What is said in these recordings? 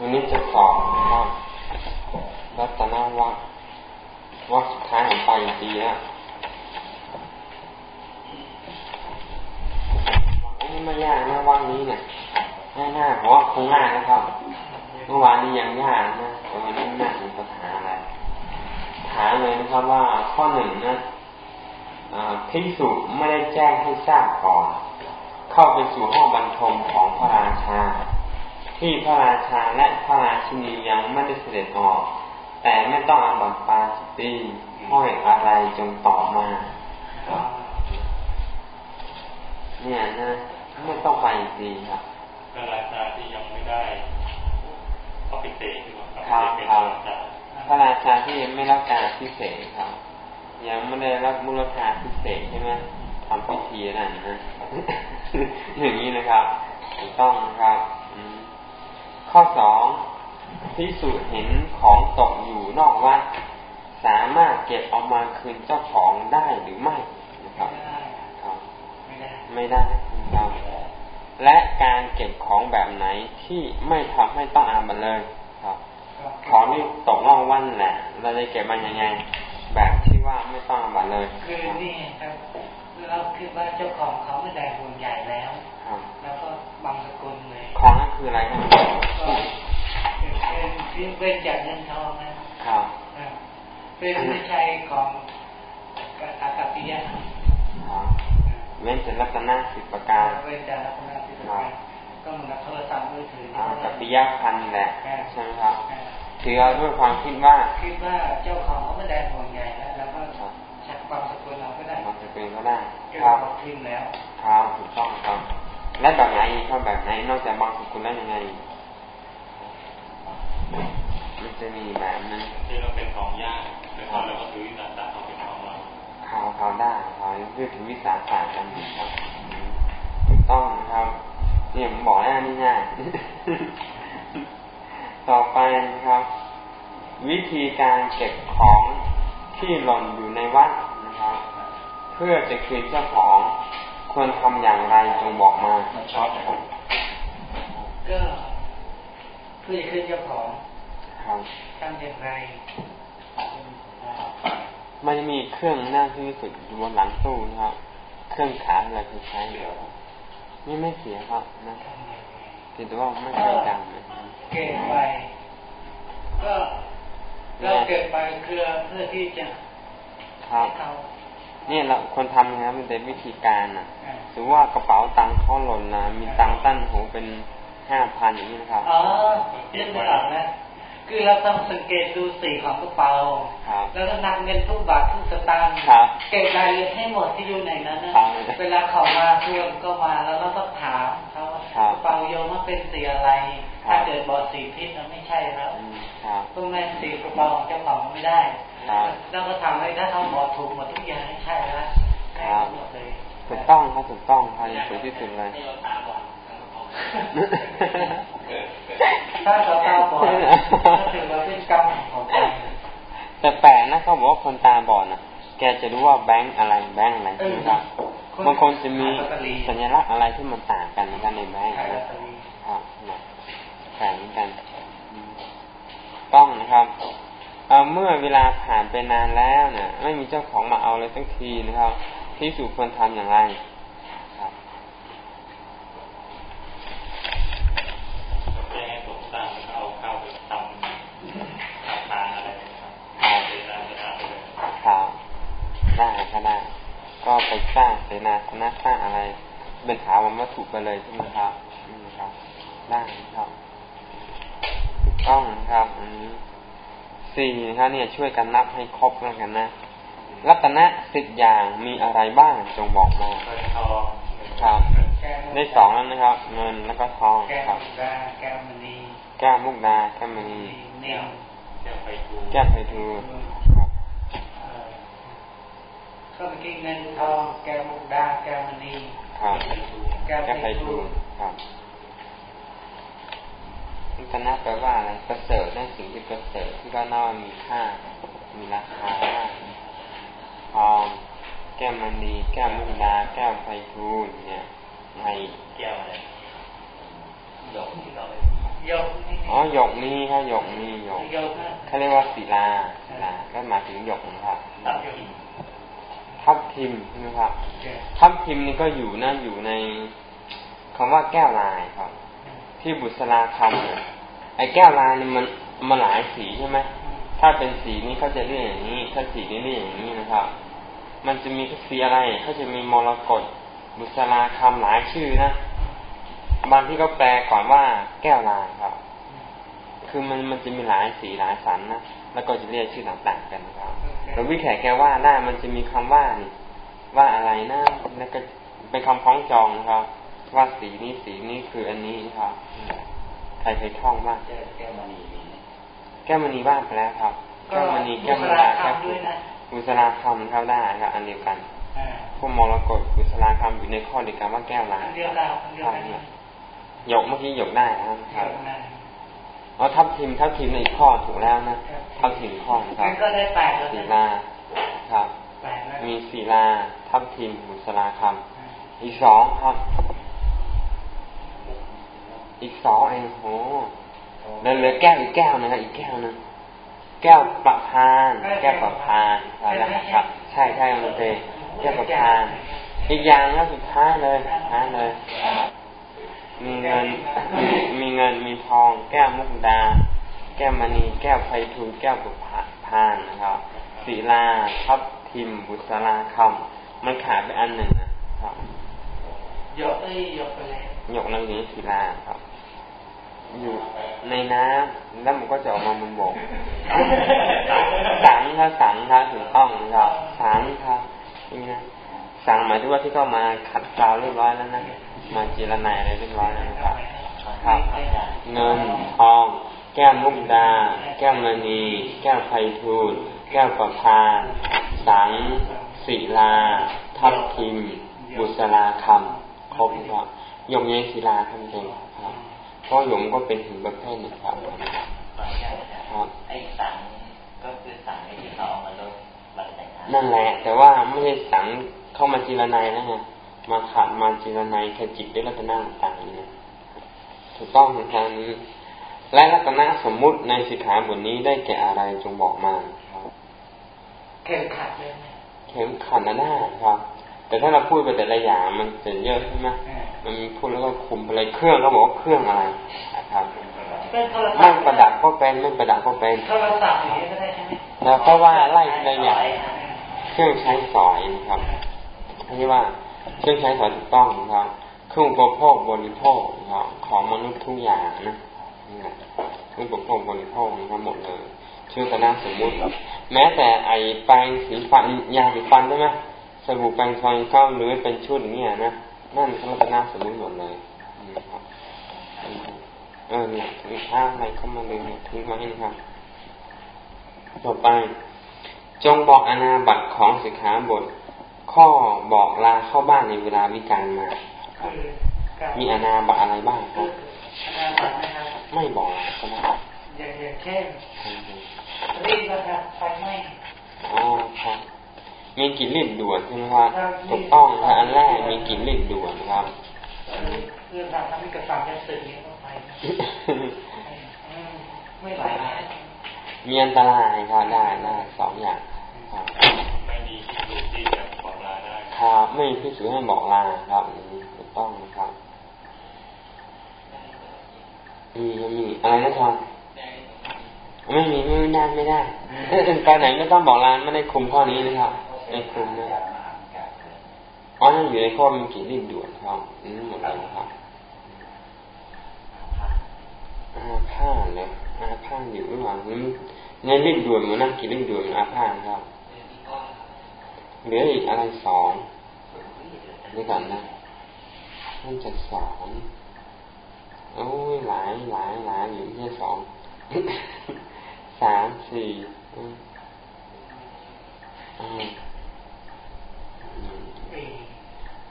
วันนี้จะสอบนะครับรัตนวัควัคสุดท้ายของปลายปีแล้วนี่ไม่ยากนะวักนี้เนี่ยง่ายๆเพราะว่าคงง่ายนะครับ เมื่อวานนี้ยังยากนะแต่วันนี้น่ามีปัญหาอะไรถามเลยนะครับว่าข้อหนึ่งนะพิสุไม่ได้แจ้งให้ทราบก่อน เข้าไปสู่ห้องบรรทมของพระราชา ที่พระราชาและพระราชินียังไม่ได้เสด็จออก แต่ไม่ต้องอาบัติปาจิตีห้อยอะไรจงตอบมาเนี่ยนะไม่ต้องไปตีครับพระราชาที่ยังไม่ได้อภิเษกครับครับพระราชาที่ยังไม่รับการพิเศษครับ ยังไม่ได้รับมูลค่าพิเศษใช่ไหมทำพิธีนั่นนะอย่างนี้นะครับถูกต้องนะครับ ข้อสองพิสูจน์เห็นของตกอยู่นอกวัด สามารถเก็บเอามาคืนเจ้าของได้หรือไม่นะครับครับไม่ได้ไม่ได้ครับและการเก็บของแบบไหนที่ไม่ทำให้ต้องอาบัตเลยครับของที่ตกนอกวันแหละเราจะเก็บมันยังไง แบบที่ว่าไม่ต้องอาบัตเลย คือนี่ครับเราคือว่าเจ้าของเขาไม่ได้ห่วงใหญ่แล้วแล้วก็บังสกุลเลยของนั่น คืออะไรครับเป็นเป็นจากเงินทองนะครับเป็นไม่ใช่ของอากัปิยะเว้นจากรัตนาสิบประการเว้นจากรัตนาสิบประการก็เหมือนกับโทรศัพท์มือถือกับปิยะพันแหละใช่ไหมครับถือเอาด้วยความคิดว่าคิดว่าเจ้าของเขาไม่ได้ห่วงใหญ่แล้วแล้วก็ชักความสกุลเราก็ได้ความสกุลก็ได้ครับทิ้งแล้วครับถูกต้องครับ และแบบไหนชอบแบบไหน นอกจากบางสกุลแล้วยังไง มันจะมีแบบนั้นที่เราเป็นของยากแล้วเราก็ถือวิสาสะเขาเป็นของเราเขาเขาได้เขาเพื่อถือวิสาสะกันครับถูกต้องนะครับเนี่ยผมบอกแล้วนี่ง่ายต่อไปนะครับ วิธีการเก็บของที่หล่นอยู่ในวัดนะครับ เพื่อจะคืนเจ้าของ ควรทำอย่างไรจงบอกมาชอบก็เพื่อจะคืนเจ้าของทำอย่างไรมันมีเครื่องหน้าที่สุดอยู่บนหลังตู้นะครับ เครื่องขาอะไรคือใช้เดียวนี่ไม่เสียครับนะแต่ว่าไม่ใช่ดังเก็บไปก็เราเก็บไปเพื่อเพื่อที่จะครับ เนี่ยเราคนทำนะครับมันเป็นวิธีการอะถือว่ากระเป๋าตังค์เขาหล่นนะมีตังค์ตั้นหูเป็นห้าพันอย่างนี้นะครับอ๋อเรื่องไม่ตังนะคือเราต้องสังเกตดูสีของกระเป๋าแล้วก็นับเงินทุกบาททุกสตางค์เก็บรายละเอียดให้หมดที่อยู่ในนั้นนะเวลาเขามาทวงก็มาแล้วเราก็ถามเขากระเป๋าโยมว่าเป็นสีอะไร ถ้าเกิดบอกสีพิษมันไม่ใช่แล้วพวกนั้นสีกระเป๋าของเจ้าของไม่ได้ แล้วก็ทำให้ถ้าเขาบอกถูกหมดทุกอย่างใช่แล้วใช่หมดเลยถูกต้องครับถูกต้องครับอย่างสวยที่สุดเลยถ้าเราตาบอดถือว่าเป็นกรรมของใครแต่แปลกนะเขาบอกว่าคนตาบอดนะแกจะรู้ว่าแบงค์อะไรแบงค์อะไรใช่ไหมครับบางคนจะมีสัญลักษณ์อะไรที่มันต่างกันกันในแบงค์นะครับแข่งกัน ต้องนะครับ เมื่อเวลาผ่านไปนานแล้วเนี่ยไม่มีเจ้าของมาเอาเลยสักทีนะครับที่สุควรทำอย่างไรได้ก็ได้ก็ไปสร้างเสนาสนะสร้างอะไรเป็นถาวรวัตถุไปเลยใช่ไหมครับอืมครับได้ครับถูกต้องครับ อันนี้ สี่นะครับเนี่ยช่วยกันนับให้ครบแล้วกันนะ รัตนะสิบอย่างมีอะไรบ้างจงบอกมาครับ ได้สองแล้วนะครับ เงินแล้วก็ทองครับแก้วมณีแก้วมุกดาแก้วมณีแก้วไพทูก็เมื่อกี้เงินทองแก้วมุกดาแก้วมณีแก้วไพทูครับ รัตนะแปลว่าอะไรประเสริฐนั่นสิ่งที่ประเสริฐที่ก็น่ามีค่า มีราคามาทองแก้วมณีแก้วมุกดาแก้วไพทูเนี่ยในแก้วอะไรยกที่เรายกอ๋อหยกนี่ครับหยกนี่หยกเขาเรียกว่าศิลาศิลาก็หมายถึงหยกนะครับทับทิมใช่ไหมครับทับทิมนี่ก็อยู่นั่นอยู่ในคำว่าแก้วลายครับ ที่บุษราคำไอ้แก้วลายนี่มันมันหลายสีใช่ไหมถ้าเป็นสีนี้เขาจะเรียกอย่างนี้ ถ้าสีนี้เรียกอย่างนี้นะครับ มันจะมีสีอะไรเขาจะมีมรกตบุษราคำหลายชื่อนะบางที่ก็แปลก่อนว่าแก้วลายครับ คือมันมันจะมีหลายสีหลายสันนะแล้วก็จะเรียกชื่อต่างๆกันนะครับแต่วิแขกแกว่าได้มันจะมีคำว่านี่ว่าอะไรนะแล้วก็เป็นคำคล้องจองนะครับ ว่าสีนี้สีนี้คืออันนี้ครับใครเคยท่องบ้างแก้วมณีแก้วมณีบ้างไปแล้วครับ แก้วมณีแก้วมณีแก้วกุศลาคำเข้าได้ครับ อันเดียวกันพวกมรกตกุศลาคำอยู่ในข้อเดียวกันว่าแก้วลายใช่เนี่ยยกเมื่อกี้ยกได้นะครับอ๋อทับทิมทับทิมในอีกข้อถูกแล้วนะทับทิมข้อครับก็ได้แปดศีลาครับ มีศีลาทับทิมบุษราคำอีกสองครับ อีกสองเองโหแล้วเหลือแก้วอีกแก้วนะครับอีกแก้วนึงแก้วประพาน แก้วประพานครับ ใช่ใช่คุณเตแก้วประพาน อีกอย่างแล้วสุดท้ายเลยท้ายเลย มีเงินมีเงินมีทอง แก้วมุกดา แก้วมณี แก้วไพทูลแก้วบุพานนะครับศีลาทับทิมบุษราคำมันขาดไปอันหนึ่งนะครับยกเอ้ยยกไปแล้วยกนังนี้ศีลาครับ อยู่ในน้ำแล้วมันก็จะออกมามันบกสังครับสังครับถูกต้องครับสังครับนี่นะสังหมายถึงว่าที่เข้ามาขัดกลาวเรียบร้อยแล้วนะมาจีรนายอะไรเรียบร้อยแล้วนะครับครับ เงินทอง แก้วมุกดา แก้วมณีแก้วไพฑูรย์แก้วประพานสังศิลา ทับทิม บุษราคำครบครับยงเยศิลาคำเองครับเพราะยงก็เป็นถึงประเภทหนึ่งครับครับไอ้สังก็คือสังที่เขาเอามาลดนั่นแหละ แต่ว่าไม่ใช่สังเข้ามาจีรนายนะฮะมาขาดมาจิรนัยขจิตด้วยลักษณะต่างๆเนี่ยถูกต้องทางนี้และลักษณะสมมุติในสิกขาบทนี้ได้แก่อะไรจงบอกมาครับเข็มขัดเลยเข็มขัดนะหน้าครับ แต่ถ้าเราพูดไปแต่ละอย่างมันจะเยอะใช่ไหม มันมีพูดแล้วก็คุมอะไรเครื่องก็บอกว่าเครื่องอะไรนะครับไม่ประดับก็เป็นไม่ประดับก็เป็นโทรศัพท์อย่างนี้ก็ได้ใช่ไหมแล้วก็ว่าไล่ในอย่างเครื่องใช้สอยนะครับที่ว่าเครื่องใช้สอยถูกต้องนะครับเครื่องอุปโภคบริโภคนะครับของมนุษย์ทุกอย่างนะเครื่องอุปโภคบริโภคนะครับหมดเลยชื่อตนาสมมุติแม้แต่ไอแปรงสีฟันยาสีฟันใช่ไหมสบู่แปรงฟันก็หรือเป็นชุดอย่างเงี้ยนะ นั่นคือตนาสมมุติหมดเลยนะครับเออเนี่ยมีข้างในเข้ามาเลยทิ้งไว้นะครับ ต่อไป จงบอกอนาบัตของสิกขาบท ข้อบอกลาเข้าบ้านในเวลาวิการมามีอนาบัตอะไรบ้างครับไม่บอกก็ได้อย่างเช่นรีบนะครับไฟไหม้อ๋อครับ มีกลิ่นรีบด่วนใช่ไหมครับถูกต้องครับอันแรกมีกลิ่นรีบด่วนครับคือทำให้กระสับกระส่ายนี้ต้องไปไม่ไหวมีอันตรายครับได้ได้สองอย่างครับไม่มีที่ที่จะครับไม่พิสูจให้บอกลาครับนี้ถูกต้องนะครับมีมีอะไรนะครับไม่มีไม่ได้ไม่ได้ตอนไหนไม่ต้องบอกลาไม่ได้คุมข้อนี้นะครับ ไม่คุมนะอ๋อนั่นอยู่ในข้อมีกี่รีบด่วนครับอืมหมดแล้วครับอาผ้าเลยอาผ้าอยู่ระหว่างนี้ในรีบด่วนมือนนั่งกี่รีบด่วนอาผ้าครับเหลืออีกอะไรสองด้วยกันนะมันจะสองโอ้ยหลายหลายหลายอยู่แค่สองสามสี่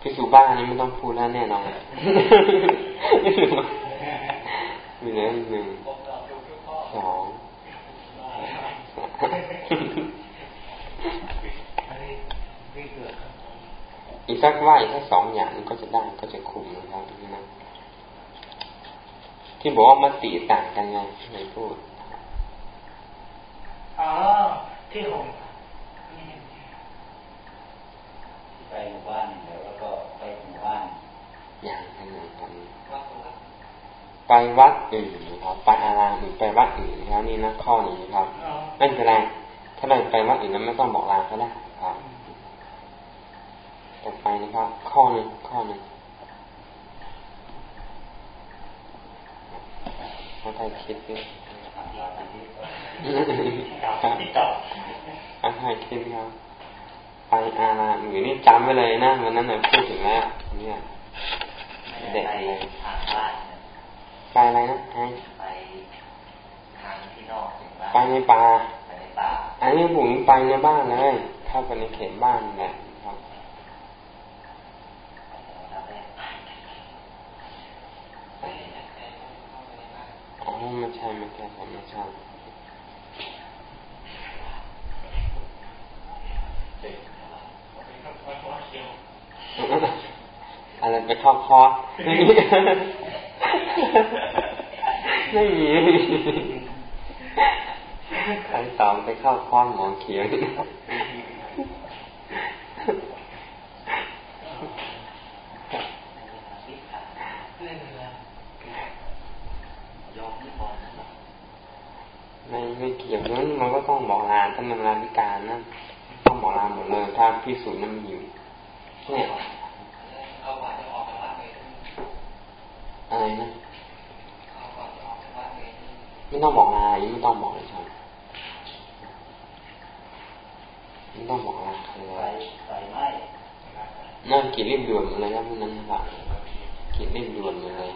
พี่สุบ้านนี่ไม่ต้องพูดแล้วแน่นอนมีเหลือหนึ่งสองอีกสักว่าอีกสักสองอย่างก็จะได้ก็จะคุมนะครับนะที่ที่บอกว่ามติต่างกันไงที่ไหนพูดอ๋อที่ผมไปหมู่บ้านแล้วก็ไปหมู่บ้านอย่างนั้นกัน ไปวัดอื่นนะครับไปอารามอื่นไปวัดอื่นนะครับนี่นะข้อนี้ครับไม่เป็นไรถ้าเราไปวัดอื่นแล้วไม่ต้องบอกลาก็ได้ครับต่อไปนะครับ ข้อหนึ่งข้อหนึ่งมาไทยคิดด้วยอาไทยคิดครับไปอารามอื่นนี่จำไว้เลยนะวันนั้นเราพูดถึงแล้วเนี่ยเด็กเลย ไปอะไรนะไปทางที่นอกไปในป่าไปในป่า อันนี้ผมไปในบ้านเลยเข้าไปในเขตบ้านแหละครับอ๋อไม่ใช่ไม่ใช่ไม่ใช่อะไรไปเข้าคอร์ ไม่มีใครสองไปเข้าคอร์หมองเขียนไม่ไม่เกี่ยวนั้นมันก็ต้องบอกลาถ้ามันลาพิการนะต้องบอกลาหมดเลยถ้าพิสูจน์นั้นมีอยู่เนี่ย อะไรนะไม่ต้องบอกลาไม่ต้องบอกเลยใช่ไหมไม่ต้องบอกลาคืออะไรนั่นกิจรีบด่วนมาเลยครับนั้นครับกิจรีบด่วนเลย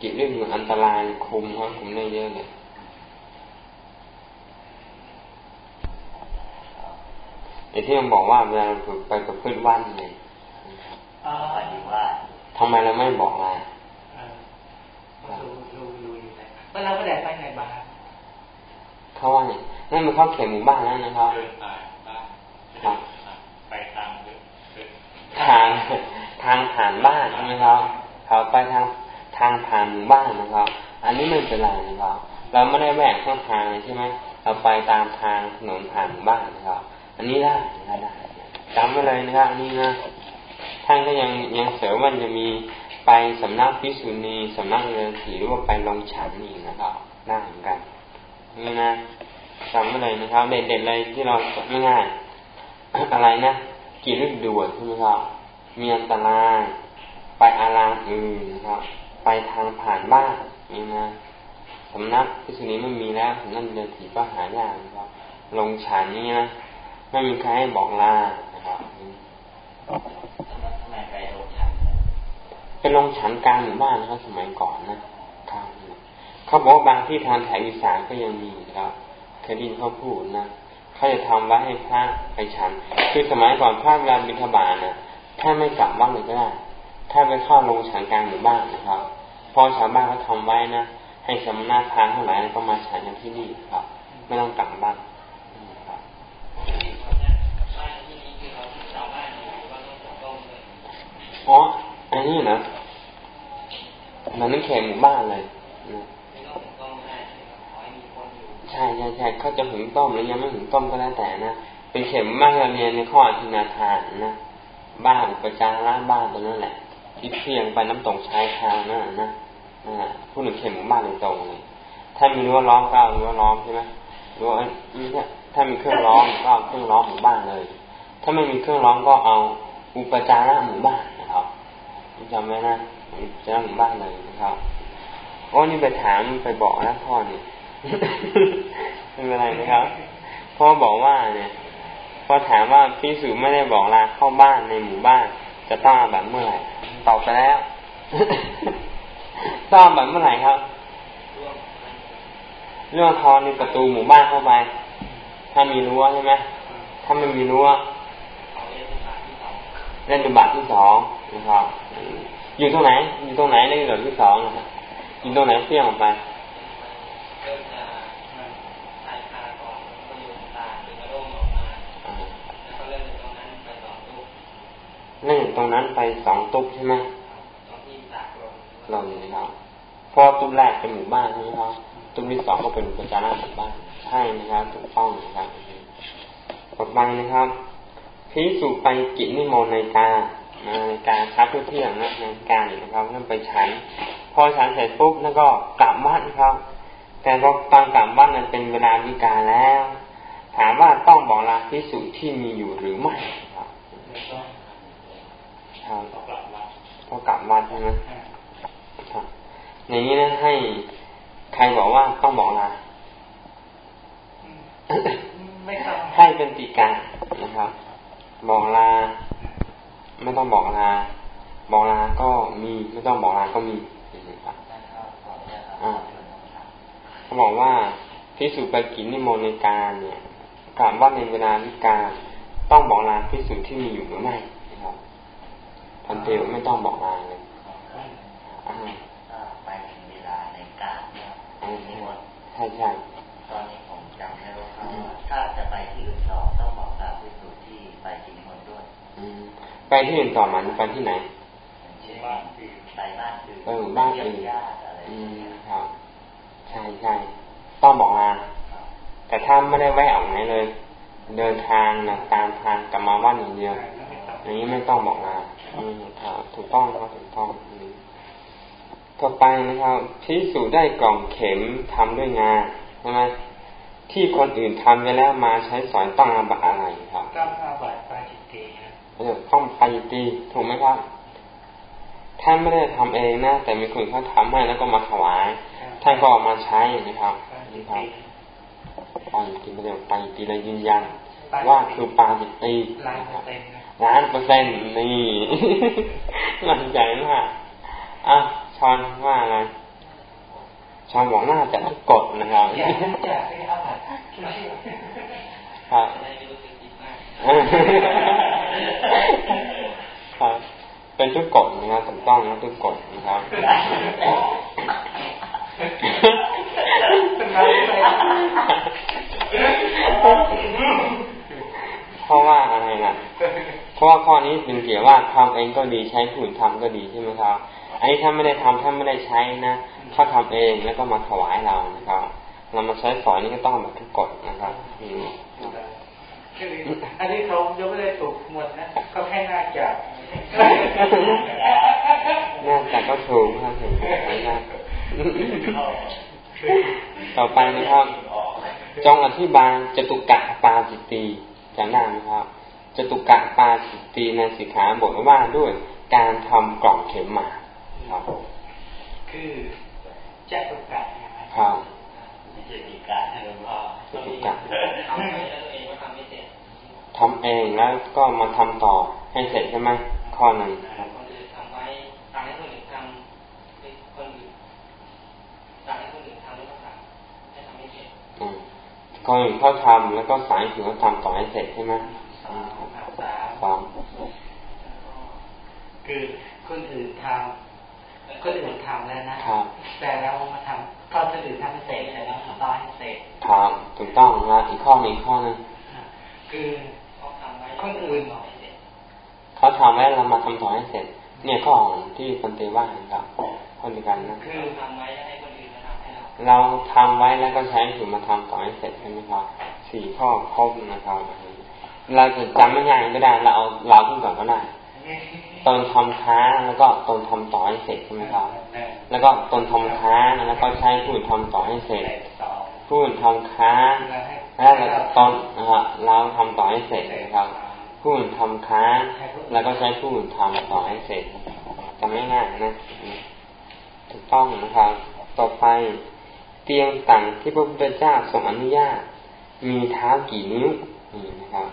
กิจรีบด่วนอันตรายคุมเขาคุมได้เยอะเลยไอ้ที่มันบอกว่าเวลาไปกับเพื่อนว่านไง ทำไมเราไม่บอกลาเวลาก็แดดไปไหนบ้างเขาว่าเนี่ยนั่นมันเข้าเข็มหมู่บ้านแล้วนะครับครับไปทางทางทางผ่านบ้านใช่ไหมครับเขาไปทางทางผ่านหมู่บ้านนะครับ อันนี้ไม่เป็นไรนะครับ เราไม่ได้แหวกช่องทางใช่ไหมเราไปตามทางถนนผ่านหมู่บ้านนะครับ อันนี้ได้นะครับได้จำไว้เลยนะครับอันนี้นะท่านก็ยังยังเสริมว่าจะมีไปสำนักพิสุณีสำนักเรือถีหรือว่าไปลงฉันอีกนะครับได้เหมือนกันนี่นะจำไว้เลยนะครับเด็ดๆเลยที่เราไม่ง่ายอะไรนะกี่ฤดูด่วนใช่ไหมครับมีอันตรายไปอารามอื่นนะครับ ไปทางผ่านบ้านนี่นะสำนักพิสุนีไม่มีแล้วสำนักเรือถีก็หายากนะครับ ลงฉันนี่นะไม่มีใครให้บอกลานะครับ เป็นลงฉันกลางหมู่บ้านนะครับสมัยก่อนนะครับเขาบอกว่าบางที่ทางแถวอีสานก็ยังมีครับเคยได้ยินเขาพูดนะเขาจะทำไว้ให้พระไปฉัน คือสมัยก่อนพระเวลาบิณฑบาตนะถ้าไม่กลับบ้านเลยก็ได้ ถ้าไปเข้าลงฉันกลางหมู่บ้านนะครับพอชาวบ้านเขาทาไว้นะให้สมณะทานเท่าไหร่ก็มาฉันกันที่นี่ครับ ไม่ต้องกลับบ้านอ๋อ อันนี้นะมันไม่แข่งหมู่บ้านเลยใช่ใช่ใช่เขาจะหึงต้มหรือยังไม่หึงต้มก็แล้วแต่นะเป็นเข็มมากเราเรียนในข้ออธินาทานนะบ้านอุปจาระบ้านตรงนั้นแหละ ที่เพียงไปน้ำตกชายทานั่นนะนะผู้หนึ่งเข็มหมู่บ้านโดยตรงเลยถ้ามีรั้วล้อมก็เอารั้วล้อมใช่ไหมรั้วนี่ถ้ามีเครื่องล้อมก็เอาเครื่องล้อมหมู่บ้านเลย ถ้าไม่มีเครื่องล้อมก็เอาอุปจาระหมู่บ้าน จำไว้นะจะนั่งบ้านเลยนะครับโอ้นี่ไปถามไปบอกนะพ่อเนี่ยไม่เป็นไรนะครับพ่อบอกว่าเนี่ยพ่อถามว่าพี่สุไม่ได้บอกลาเข้าบ้านในหมู่บ้าน จะต้องแบบเมื่อไหร่ตอบไปแล้วต้องแบบเมื่อไหร่ครับเรื่องทอนในประตูหมู่บ้านเข้าไป ถ้ามีรั้วใช่ไหมถ้าไม่มีรั้ว เล่นเป็นบาทที่สองนะครับอยู่ตรงไหนอยู่ตรงไหนในระดับที่สองนะครับอยู่ตรงไหนเสี่ยงออกไปเล่นตรงนั้นไปสองตุ๊กใช่ไหมหล่นนะครับพอตุ้มแรกเป็นหมู่บ้านใช่ไหมครับตุ้มที่สองก็เป็นประจาราหมู่บ้านใช่นะครับถูกต้องนะครับต่อไปนะครับ พิสุไปกิจนิมนต์ในการในการคัดเที่ยงนะในการนะครับนั่นไปฉัน พอฉันเสร็จปุ๊บนั่นก็กลับบ้านครับ แต่พอตอนกลับบ้านนั้นเป็นเวลาวิกาแล้ว ถามว่าต้องบอกลาพิสุที่มีอยู่หรือไม่ครับครับก็กลับบ้านใช่ไหมครับอย่างนี้นะให้ใครบอกว่าต้องบอกลาให้เป็นติกานะครับ บอกลา ไม่ต้องบอกลา บอกลาก็มีไม่ต้องบอกลาก็มีนะครับเขาบอกว่าพิสุไปกินนิมนต์ในการเนี่ยกล่าวว่าในเวลาวิกาต้องบอกลาพิสุที่มีอยู่หรือไม่นะครับพันเตวไม่ต้องบอกลาเลยไปเวลาในการเนี่ยนิมนต์ใช่ใช่ตอนนี้ผมจำได้ว่าถ้าจะไปที่อื่นต่อต้องบอกลาพิสุที่ไปกินนิมนต์ด้วย ไปที่อื่นต่อมันไปที่ไหนบ้านอื่นไปบ้านอื่นเออบ้านอื่นอืมครับ ใช่ใช่ต้องบอกลาแต่ถ้าไม่ได้แวะออกไหนเลย เดินทางนะตามทางกลับมาว่านอย่างเดียวอย่างนี้ไม่ต้องบอกลาอืมครับถูกต้องครับถูกต้องต่อไปนะครับพิสูจได้กล่องเข็มทำด้วยงาใช่ไหมที่คนอื่นทำไปแล้วมาใช้สอนต้องอาบัตอะไรครับต้องอาบัต ปาจิตตีเออต้องปาจิตีถูกไหมครับท่านไม่ได้ทำเองนะ แต่มีคนเขาทำให้แล้วก็มาถวาย ท่านก็ออกมาใช้นะครับนี่ครับปาจิตีไม่ได้ปาจิตีเลยยืนยันว่าคือปาจิตีล้านเปอร์เซ็นต์นี่มั่นใจมากอะชอนว่าอะไรชอนบอกน่าจะทุกกฎนะครับครับ ครับ เป็นทุกกฎนะครับถูกต้องนะทุกกฎนะครับเพราะว่าอะไรนะเพราะว่าข้อนี้เป็นเกี่ยวว่าทำเองก็ดีใช้ผู้อื่นทำก็ดีใช่ไหมครับ อันนี้ถ้าไม่ได้ทำถ้าไม่ได้ใช้นะเขาทำเองแล้วก็มาถวายเรานะครับ เรามาใช้สอนนี่ก็ต้องแบบทุกกฎนะครับอืมอันนี้เขายังไม่ได้ถูกหมดนะเขาแค่น่าจะ น่าจะก็ถูกครับถึงไปได้ต่อไปนะครับ จงอธิบายจตุกะปาจิตตีจำได้ไหมครับจตุกะปาจิตตีในสิกขาบทว่าด้วยการทำกล่องเข็มหมาครับคือจตุกะครับจตุกะหลวงพ่อจตุกะทำเองแล้วก็มาทำต่อให้เสร็จใช่ไหม ข้อหนึ่งคนอื่นเขาทำแล้วก็สายถือว่าทำต่อให้เสร็จใช่ไหมสามคือคนอื่นทำคนอื่นทำแล้วนะแต่เรามาทำก็คนอื่นทำให้เสร็จแล้วต่อให้เสร็จครับถูกต้องนะอีกข้อนึงข้อนึงคือคนอื่น เขาทำไว้เรามาทำต่อให้เสร็จ เนี่ยข้อของที่คนเตว่าครับคนเดียวกันนะคือทำไว้ให้คนอื่นมาทำให้เราเราทำไว้แล้วก็ใช้ถือมาทำต่อให้เสร็จใช่ไหมครับสี่ข้อครบนะครับเราจะจำไม่ง่ายก็ได้เราเอาเราขึ้นก่อนก็ได้ตนทำค้าแล้วก็ตนทำต่อให้เสร็จใช่ไหมครับ แล้วก็ตนทำค้าแล้วก็ใช้ผู้ทำต่อให้เสร็จผู้ทำค้าแล้วตนนะฮะเราทำต่อให้เสร็จนะครับ ผู้อุ่นทำค้า แล้วก็ใช้ผู้อุ่นทำต่อให้เสร็จจำไม่ง่ายนะถูกต้องนะครับ ต่อไป เตียงต่างที่พระพุทธเจ้าทรงอนุญาต มีเท้ากี่นิ้วนี่นะครับ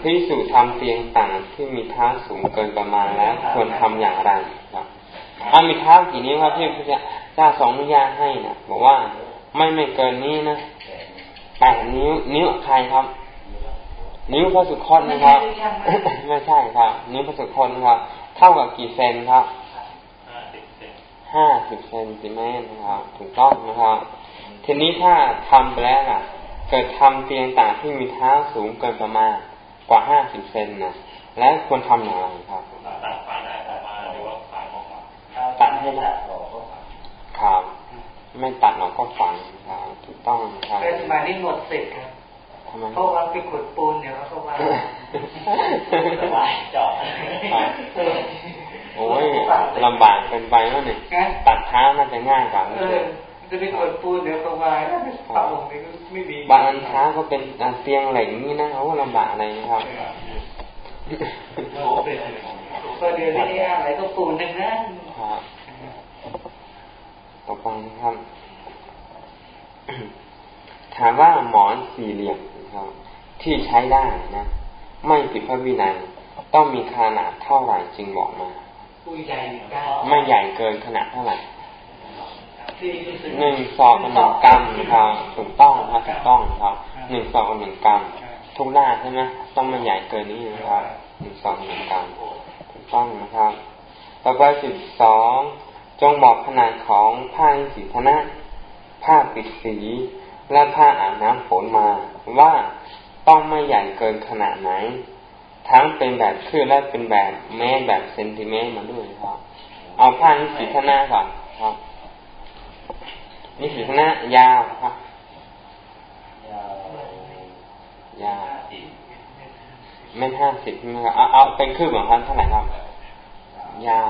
พิสูจน์ทำเตียงต่างที่มีเท้าสูงเกินประมาณแล้วควรทำอย่างไรครับถ้ามีเท้ากี่นิ้วครับที่พระเจ้าทรงอนุญาตให้นะบอกว่าไม่ไม่เกินนี้นะแปดนิ้วนิ้วใครครับ นิ้วพระสุคตนะครับไม่ใช่ครับ นิ้วพระสุคตครับ เท่ากับกี่เซนครับห้าสิบเซนติเมตรนะครับถูกต้องนะครับ ทีนี้ถ้าทำไปแล้วอะ เกิดทำเตียงต่างที่มีเท้าสูงเกินประมาณกว่าห้าสิบเซนนะแล้วควรทำอย่างไรครับตัดให้ได้ไม่ตัดเราก็ฝังครับถูกต้องครับสมัยนี้หมดสิทธิ์ครับ เพราะว่าไปขุดปูนเดี๋ยวเขาว่าสบายจอดโอ้ยลำบากเป็นไปแล้วนี่ตัดเท้าน่าจะง่ายกว่าจะไปขุดปูนเดี๋ยวเขาว่าพระองค์นี้ไม่มีบางเท้าก็เป็นเตียงเหล็กนี่นะโอ้ลำบากอะไรนะครับก็เดี๋ยวนี้อะไรก็ปูนทั้งนั้นครับต่อไปนะครับ ถามว่าหมอนสี่เหลี่ยม ครับ ที่ใช้ได้นะ ไม่ผิดพระวินัยต้องมีขนาดเท่าไหร่จึงบอกมาไม่ใหญ่เกินขนาดเท่าไหร่หนึ่งสองหนึ่งกรัมครับถูกต้องครับถูกต้องครับหนึ่งสองหนึ่งกรัมทุกหน้าใช่ไหมต้องไม่ใหญ่เกินนี้นะครับหนึ่งสองหนึ่งกรัมถูกต้องนะครับต่อไปสิบสองจงบอกขนาดของผ้าสีธนะผ้าปิดสี และผ้าอาบน้ำฝนมาว่าต้องไม่ใหญ่เกินขนาดไหน ทั้งเป็นแบบคือและเป็นแบบเมตรแบบเซนติเมตรมาด้วยครับ เอาผ้าสีธนะก่อนครับนี่สีธนะยาวครับยาวเมตรห้าสิบใช่ไหมครับเอาเอาเป็นคืบของท่านเท่าไหร่ครับ ยาว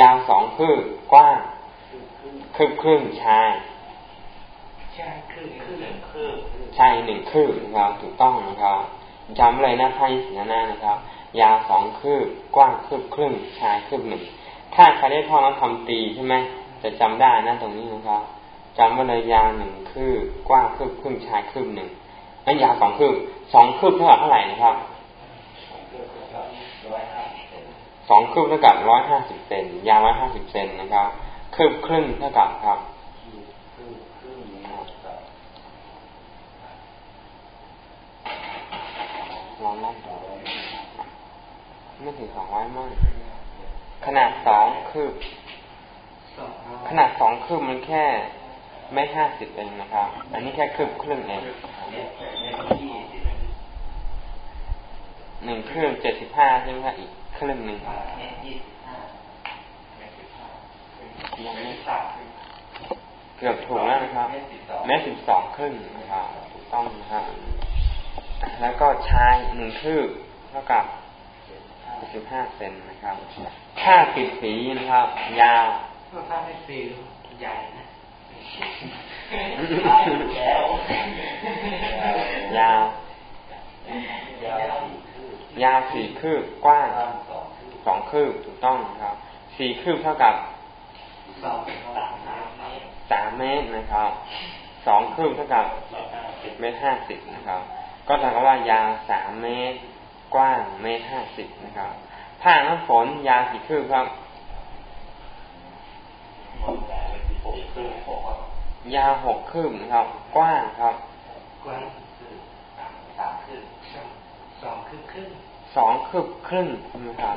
ยาวสองคืบกว้าง คืบครึ่งชายชายคืบครึ่งคืบชายหนึ่งคืบนะครับถูกต้องนะครับจำเลยนะไพ่สีหน้านะครับ ยาวสองคืบกว้างคืบครึ่งชายคืบหนึ่งถ้าใครได้ท่องแล้วทำตีใช่ไหมจะจำได้นะตรงนี้นะครับจำว่าเลยยาวหนึ่งคืบกว้างคืบครึ่งชายคืบหนึ่งนั่นยาวสองคืบสองคืบเท่าไหร่นะครับสองคืบเท่ากับร้อยห้าสิบเซนยาวร้อยห้าสิบเซนนะครับ คืบครึ่งเท่ากับครับลองนั่งไม่ถึงสองร้อยมั้งขนาดสองคืบ ขนาดสองคืบมันแค่ไม่ห้าสิบเองนะครับ อันนี้แค่คืบครึ่งเองหนึ่งครึ่งเจ็ดสิบห้าใช่ไหมครับอีกครึ่งหนึ่ง เกือบถูกแล้วนะครับแม้สิบสองครึ่งนะครับถูกต้องนะครับแล้วก็ชายหนึ่งคืบเท่ากับสิบห้าเซนนะครับค่าปิดสีนะครับ ยาวค่าปิดสีใหญ่นะยาวยาวสี่คืบกว้างสองคืบถูกต้องครับสี่คืบเท่ากับ สามเมตรนะครับสองคืบเท่ากับเมตรห้าสิบนะครับ ก็เท่ากับว่ายาวสามเมตร กว้างเมตรห้าสิบนะครับผ้าน้ำฝนยาวกี่คืบครับ ยาวหกคืบนะครับ กว้างครับกว้างสามคืบสองคืบครึ่งสองคืบครึ่งใช่ไหมครับ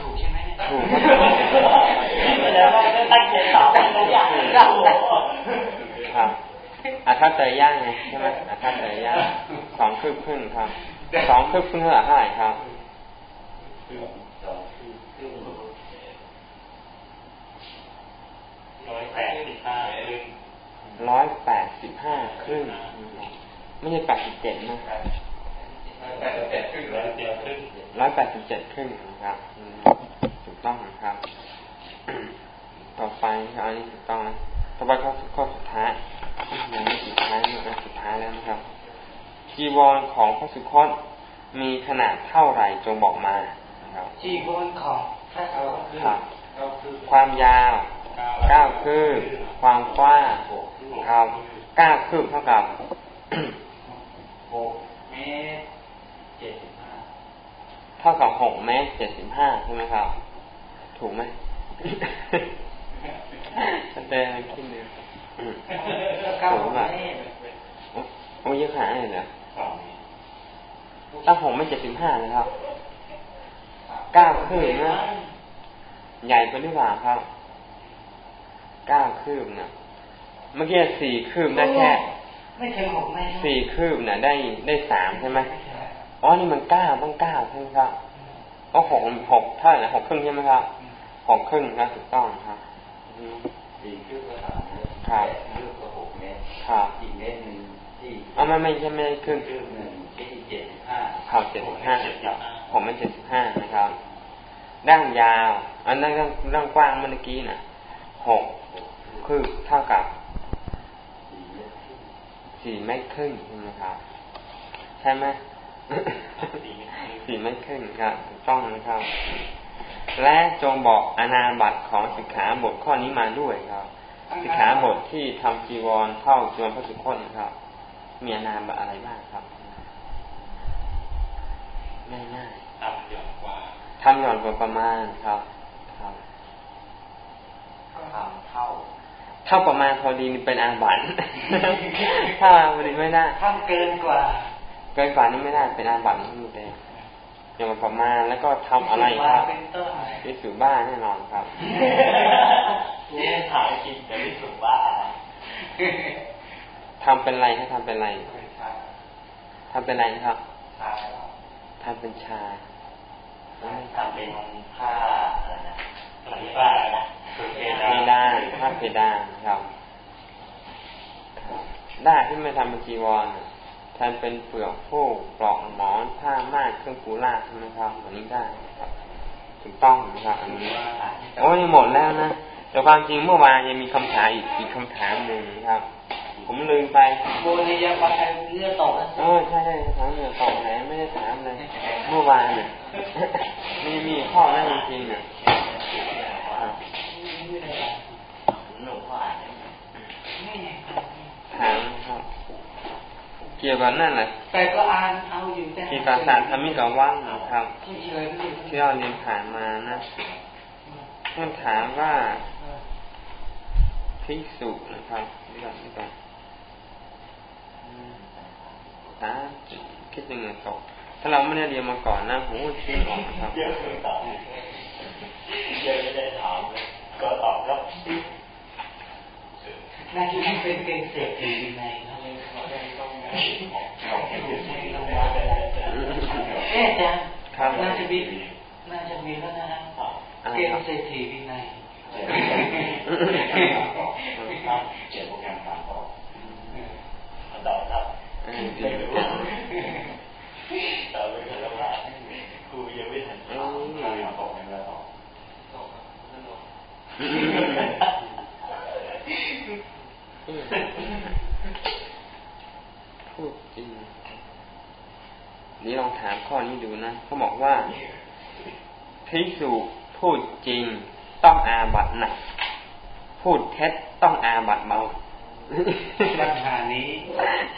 ถูกใช่ไหมถูกแล้วก็ตั้งใจตอบทุกอย่างครับอาทัตเตย่างไงใช่ไหมอาทัตเตย่างสองคืบครึ่งครับสองคืบครึ่งเท่าไหร่ครับร้อยแปดสิบห้าครึ่งร้อยแปดสิบห้าครึ่งไม่ใช่แปดสิบเจ็ดนะ แปดสิบเจ็ดครึ่งร้อยแปดสิบเจ็ดครึ่งร้อยแปดสิบเจ็ดครึ่งนะครับถูกต้องนะครับ ต่อไปอันนี้ถูกต้องต่อไปข้อข้อสุดท้ายยังไม่สุดท้ายนะสุดท้ายแล้วนะครับจีวรของพระสุคตมีขนาดเท่าไหร่จงบอกมาจีวรของพระสุคตความยาวเก้าคืบความกว้างครับเก้าคืบเท่ากับหกเมตร เจ็ดสิบห้าเท่ากับหกเมตรเจ็ดสิบห้าใช่ไหมครับ ถูกไหมแสดงขึ้นเดียวถูกไหมโอ้ยเยอะขนาดนี้เหรอตั้งหกไม่เจ็ดสิบห้านะครับเก้าคืบนะใหญ่ไปหรือเปล่าครับเก้าคืบนะเมื่อกี้สี่คืบได้แค่ ไม่ถึงหกไม่สี่คืบนะได้ได้สามใช่ไหม อ๋อนี่มันเก้าต้องเก้าใช่ไหมครับอ๋อหกหกเท่าไหร่หกครึ่งใช่ไหมครับหกครึ่งนะถูกต้องครับสี่คืบก็สามเมตรครับคืบก็หกเมตรครับอีกเมตรหนึ่งที่เอาไม่ไม่ใช่ไม่ได้ครึ่งคืบหนึ่งที่เจ็ดสิบห้าข่าวเจ็ดสิบห้าผมมันเจ็ดสิบห้านะครับด้านยาว อันนั้นด้านกว้างเมื่อกี้น่ะหกคือเท่ากับสี่เมตรครึ่งสี่เมตรครึ่งใช่ไหมครับใช่ไหม สี่เมตรครึ่งครับถูกต้องนะครับ และจงบอกอนาบัตของสิกขาบทข้อนี้มาด้วยครับ สิกขาบทที่ทำจีวรเท่าจีวรพระสุคตครับ มีอนาบัตอะไรบ้างครับง่ายๆทำหย่อนกว่าทำหย่อนกว่าประมาณครับครับทำเท่าเท่าประมาณพอดีนี่เป็นอาบัติถ้าพอดีไม่ได้ทำเกินกว่า เกินกว่านี้ไม่ได้เป็นอาบัตินี่มีแต่อย่างประมาณแล้วก็ทำอะไรครับเป็นต้นวิสุบ้าแน่นอนครับนี่ถ่ายกินจะรู้สึกว่าทำเป็นไรให้ทำเป็นไรทำเป็นไรนะครับทำเป็นชาทำเป็นผ้าอะไรนะผ้าอะไรนะเพดานผ้าเพดานครับครับได้ที่ไม่ทำเป็นจีวรน่ะ ทำเป็นเปลือกฟูกปลอกหมอนผ้าม่านเครื่องปูลาดใช่ไหมครับอันนี้ได้ครับถูกต้องนะครับอันนี้โอ้ยหมดแล้วนะแต่ความจริงเมื่อวานยังมีคำถามอีกอีกคำถามหนึ่งนะครับ ผมลืมไปโบนิยาปะเนื้อตกนะเออใช่ใช่ถามเนี่ยตอบไหนไม่ได้ถามเลยเมื่อวานเนี่ยมันยังมีข้อนั้นจริงๆเนี่ยครับหนูก็อ่านได้ถามครับ เกี่ยวกับนั่นแหละแต่ก็อ่านเอาอยู่แต่เกี่ยวกับสารทำมิกับว่างนะครับเฉยๆไม่อยู่ที่เราเรียนผ่านมานะท่านถามว่าภิกษุนะครับนี่ก่อนนี่ก่อนอืมตาคิดยังไงตกถ้าเราไม่ได้เรียนมาก่อนนะผมก็คิดออกนะครับเยอะเลยตอบเยอะไม่ได้ถามเลยก็ตอบครับน่าจะเป็นเป็นเศรษฐีในนะ เอ๊ะอาจารย์ครับน่าจะมีน่าจะมีแล้วนะฮะเกมเศรษฐีวินัยเขียนโปรแกรมตามต่อตอบครับเออดีไม่รู้ตอบไม่รู้ว่าครูยังไม่ทันถามใครมาตอบไม่ได้ตอบพูดจริง นี่ลองถามข้อนี้ดูนะเขาบอกว่าพิสุพูดจริงต้องอาบัตหนักพูดเท็จต้องอาบัตเบาปัญหานี้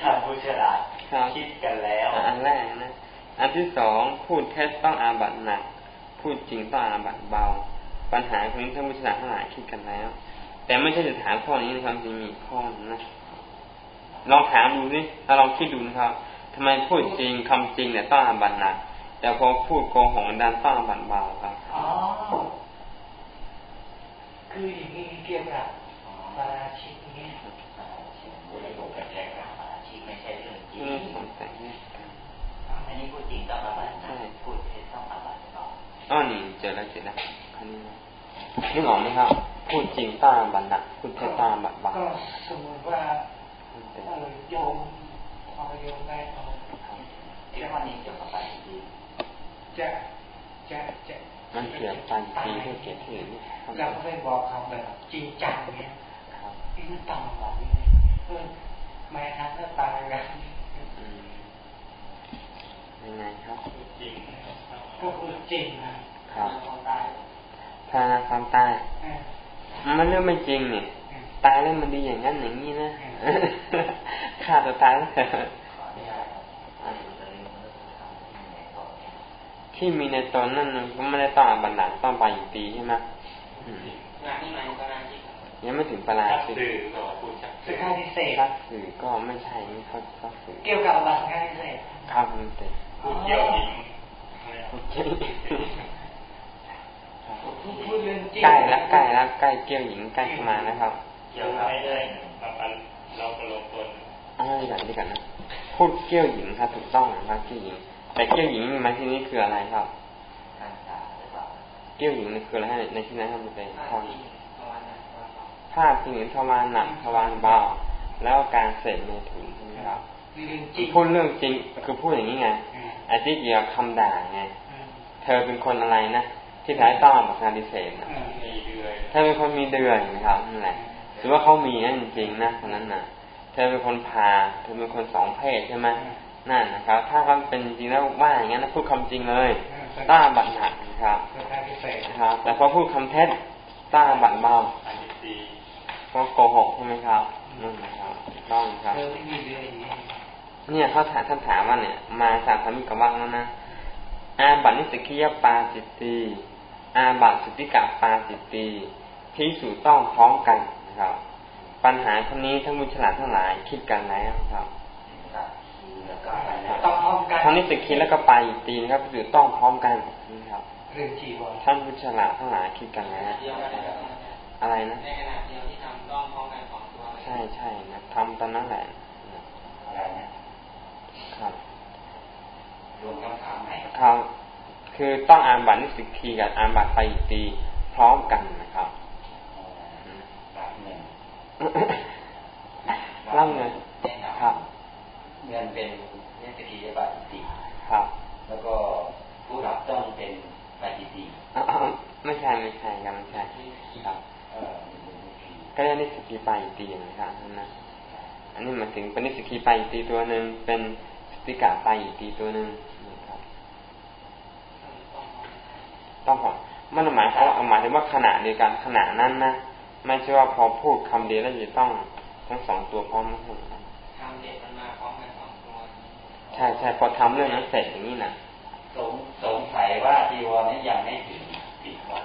ท่านผู้ฉลาดครับคิดกันแล้วอันแรกนะอันที่สองพูดเท็จต้องอาบัตหนักพูดจริงต้องอาบัตเบา ปัญหาของท่านผู้ชนะทั้งหลายคิดกันแล้ว แต่ไม่ใช่จะถามข้อนี้นะครับจริงมีอีกข้อนึงนะลองถามดูสิถ้าลองคิดดูนะครับ ทำไมพูดจริงคำจริงเนี่ยต้องอาบัตหนักแต่พอพูดโกหกดันต้องอาบัตเบาครับอ๋อคืออย่างนี้เกี่ยวกับปาราชิกเนี่ยพูดให้ถูกกันแจ้งครับอาชีพไม่ใช่เรื่องจริงนี่สงสัยเนี่ยอันนี้พูดจริงต้องอาบัตินะพูดเท็จต้องอาบัติต่ออ้อนี่เจอแล้วเจอแล้วคันนี้นะนึกออกไหมครับพูดจริงต้องอาบัตหนักพูดเท็จต้องอาบัตเบาก็สมมติว่าเออโยมพอโยมได้ เอาเรื่องวันนี้เกี่ยวกับอะไรดีจะจะจะมันเกี่ยวกันปีด้วยเกียรติอื่นนี่ครับเราก็ไปบอกเขาแบบจริงจังเนี่ยครับที่มันต่ำกว่านี้เออแม่ทันก็ตายแล้วอืมยังไงครับจริงก็คือจริงนะครับเขาตายถ้าความตายเออมันเรื่องไม่จริงเนี่ยตายแล้วมันดีอย่างนั้นอย่างนี้นะฆ่าตัวตายแล้ว ที่มีในตนนั่นมันก็ไม่ได้ต้องอาบัตหนักต้องไปอีกปีใช่ไหมอืมงานที่ไหนก็งานที่ยังไม่ถึงปลาชักสิสื่อก็พูดชักสุสื่อขาพิเศษรักสื่อก็ไม่ใช่ไม่เขารักสื่อเกี่ยวกับบัตรการพิเศษข้าวมันเต็มพูดเกี่ยวหญิงโอเคพูดเรื่องจริงใกล้แล้วใกล้แล้วใกล้เกี่ยวหญิงใกล้เข้ามานะครับเกี่ยวกับเรื่องมาปันเราก็ลงตนอ้าวอย่างนี้กันนะพูดเกี่ยวหญิงครับถูกต้องนะครับเกี่ยวหญิง แต่เกี่ยวหญิงมีมาที่นี้คืออะไรครับการศึกษาหรือเปล่าเกี่ยวหญิงนี่คืออะไรในที่นั้นครับมันเป็นข้อนี้ประมาณนั้นาพที่เห็นทวารหนักทวารเบาแล้วการเสพเมถุนใช่ไหมครับพูดเรื่องจริงคือพูดอย่างนี้ไงไอ้ที่เกี่ยวกับคำด่าไงเธอเป็นคนอะไรนะที่แท้ต้องบักงานดิเศษนะเธอเป็นคนมีเดือยนะครับนั่นแหละหรือว่าเขามีนั่นจริงนะตอนนั้นนะเธอเป็นคนพาเธอเป็นคนสองเพศใช่ไหม นั่นนะครับ ถ้าเขาเป็นจริงแล้วว่าอย่างนั้นพูดคำจริงเลยต้าบัตรหนักนะครับนะครับ แต่พอพูดคำเท็จต้าบัตรเบาก็โกหกใช่ไหมครับนั่นนะครับต้องครับ เนี่ยเขาถามท่านถามว่าเนี่ย มาสามสามีกับว่างแล้วนะอาบัตนิสกิยปาจิตตีอาบัตสุติกาปาจิตตีพิสูจต้องพร้อมกันนะครับ ปัญหาคนนี้ทั้งมุฉลาดทั้งหลายคิดกันแล้วครับ ต้องพร้อมกันทั้งนิสกิแล้วก็ปาจิตตีนะครับพิสูจต้องพร้อมกันนะครับเรื่องจีวรท่านมุฉลาดทั้งหลายคิดกันแล้วอะไรนะในขณะเดียวที่ทำต้องพร้อมกันสองตัวใช่ใช่นะทำตอนนั้นแหละอะไรนะครับรวมคำถามไหมครับคือต้องอ่านบัตรนิสิกีกับอ่านบัตรไปตีพร้อมกันนะครับเล่าเงินครับ เงินเป็นนิสิกีบัตรตีครับ แล้วก็ผู้รับต้องเป็นบัตรตีไม่ใช่ไม่ใช่กันไม่ใช่ครับก็เรียกนิสกีไปตีนะครับนั่นนะอันนี้หมายถึงเป็นนิสกีไปตีตัวหนึ่งเป็นสติกาไปตีตัวหนึ่งต้องมันหมายเขาหมายถึงว่าขณะเดียวกันขณะนั้นนะไม่ใช่ว่าพอพูดคำเดียวแล้วจะต้องทั้งสองตัวพร้อมกันทำเด็กมันมาพร้อมกันสองตัวใช่ใช่พอทำเรื่องนั้นเสร็จอย่างนี้นะสงสงสัยว่าจีวรนี้ยังไม่ถึงติดวัด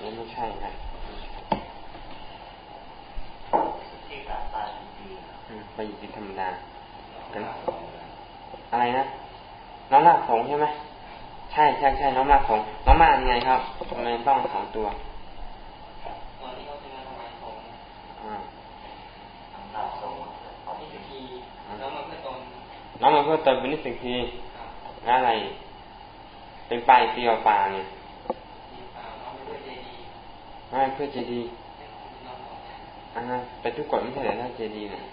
นี่ไม่ใช่ครับไปอยู่ที่ธรรมดาอะไรนะน้องลากสงใช่ไหมใช่ใช่ใช่น้องมาของน้องมายังไงครับทำไมต้องสองตัวตอนนี้เขาจะมาทำไมสงอ่าน้องสงนิสกีน้องมาเพื่อต น้องมาเพื่อตนเป็นนิสิกีอะไร เป็นปลายเตียวปลาเนี่ยไม่เพื่อเจดีอ่าไปทุกกฎไม่ใช่เหรอถ้าเจดีเนี่ย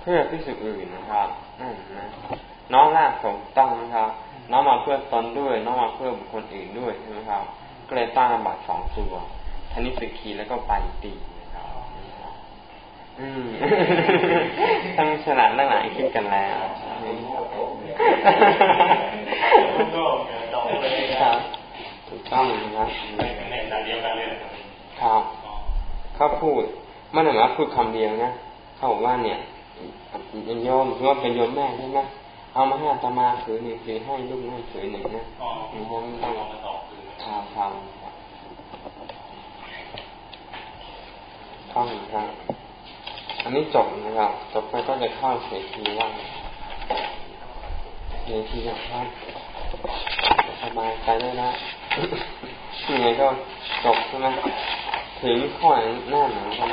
เพื่อพิสูจน์อื่นนะครับนั่นนะน้องลาสงต้องนะครับ น้องมาเพื่อตนด้วย น้องมาเพื่อบุคคลอื่นด้วยใช่ไหมครับ ก็เลยตั้งบัตรสองตัวทนิสิกีแล้วก็ไปตีนะครับอืม ทั้งฉลาดทั้งหลายคิดกันแล้วครับถูกต้องนะครับครับเขาพูดไม่ได้หมายพูดคำเดียวนะเขาบอกว่าเนี่ยโยมถือว่าเป็นโยมแม่ใช่ไหมเอามาให้ตมาถือหนึ่งถือให้ลูกนั่นถือหนึ่งนะมันยังไม่ต้องทำทำต้องครับ อันนี้จบนะครับจบไปก็จะเข้าเสทีว่างเสทีนะครับสบายใจได้นะยังไงก็จบใช่ไหมถึงข้อหน้าหนังกัน